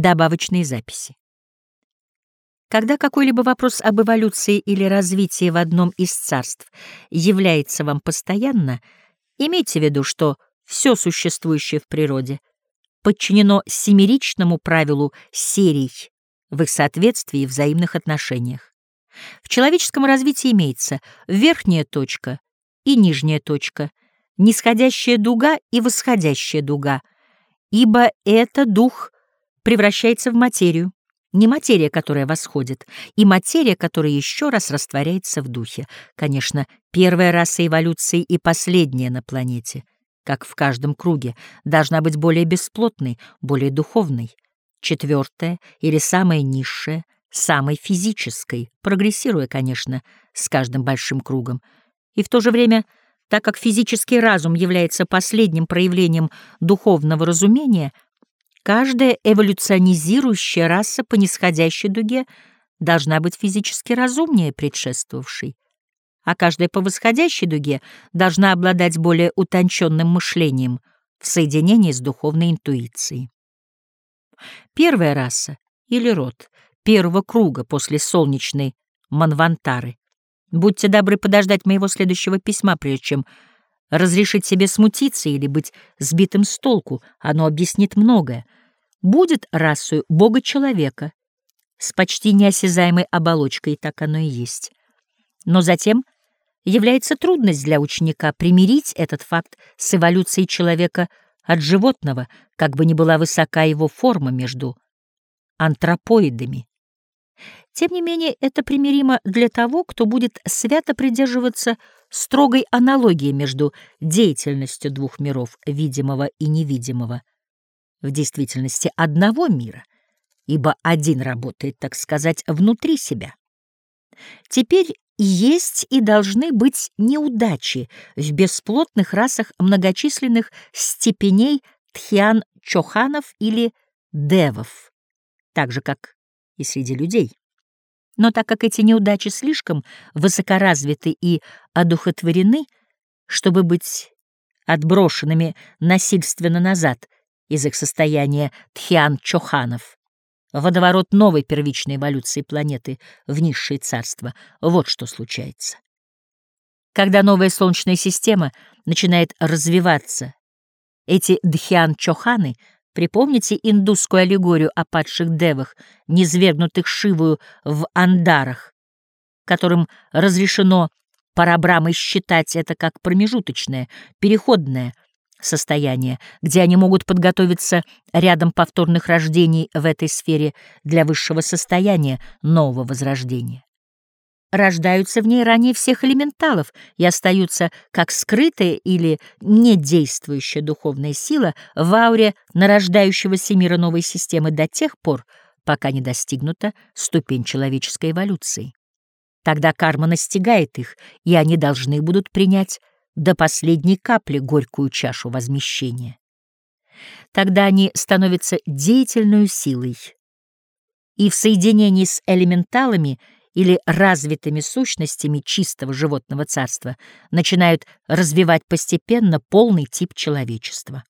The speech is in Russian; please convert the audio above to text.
Добавочные записи. Когда какой-либо вопрос об эволюции или развитии в одном из царств является вам постоянно, имейте в виду, что все существующее в природе подчинено семеричному правилу серий в их соответствии и взаимных отношениях. В человеческом развитии имеется верхняя точка и нижняя точка, нисходящая дуга и восходящая дуга, ибо это дух превращается в материю, не материя, которая восходит, и материя, которая еще раз растворяется в духе. Конечно, первая раса эволюции и последняя на планете, как в каждом круге, должна быть более бесплотной, более духовной. Четвертая или самая низшая, самой физической, прогрессируя, конечно, с каждым большим кругом. И в то же время, так как физический разум является последним проявлением духовного разумения — Каждая эволюционизирующая раса по нисходящей дуге должна быть физически разумнее предшествовавшей, а каждая по восходящей дуге должна обладать более утонченным мышлением в соединении с духовной интуицией. Первая раса или род первого круга после солнечной Манвантары. Будьте добры подождать моего следующего письма, прежде чем разрешить себе смутиться или быть сбитым с толку, оно объяснит многое. Будет расою Бога-человека с почти неосязаемой оболочкой, так оно и есть. Но затем является трудность для ученика примирить этот факт с эволюцией человека от животного, как бы ни была высока его форма между антропоидами. Тем не менее, это примиримо для того, кто будет свято придерживаться строгой аналогии между деятельностью двух миров, видимого и невидимого, в действительности одного мира, ибо один работает, так сказать, внутри себя. Теперь есть и должны быть неудачи в бесплотных расах многочисленных степеней тхьян-чоханов или девов, так же, как и среди людей. Но так как эти неудачи слишком высокоразвиты и одухотворены, чтобы быть отброшенными насильственно назад из их состояния тхиан-чоханов, водоворот новой первичной эволюции планеты в низшее царство, вот что случается. Когда новая Солнечная система начинает развиваться, эти дхиан-чоханы — Припомните индусскую аллегорию о падших девах, низвергнутых Шивую в андарах, которым разрешено парабрамой считать это как промежуточное, переходное состояние, где они могут подготовиться рядом повторных рождений в этой сфере для высшего состояния нового возрождения рождаются в ней ранее всех элементалов и остаются как скрытая или недействующая духовная сила в ауре нарождающегося мира новой системы до тех пор, пока не достигнута ступень человеческой эволюции. Тогда карма настигает их, и они должны будут принять до последней капли горькую чашу возмещения. Тогда они становятся деятельной силой, и в соединении с элементалами — или развитыми сущностями чистого животного царства начинают развивать постепенно полный тип человечества.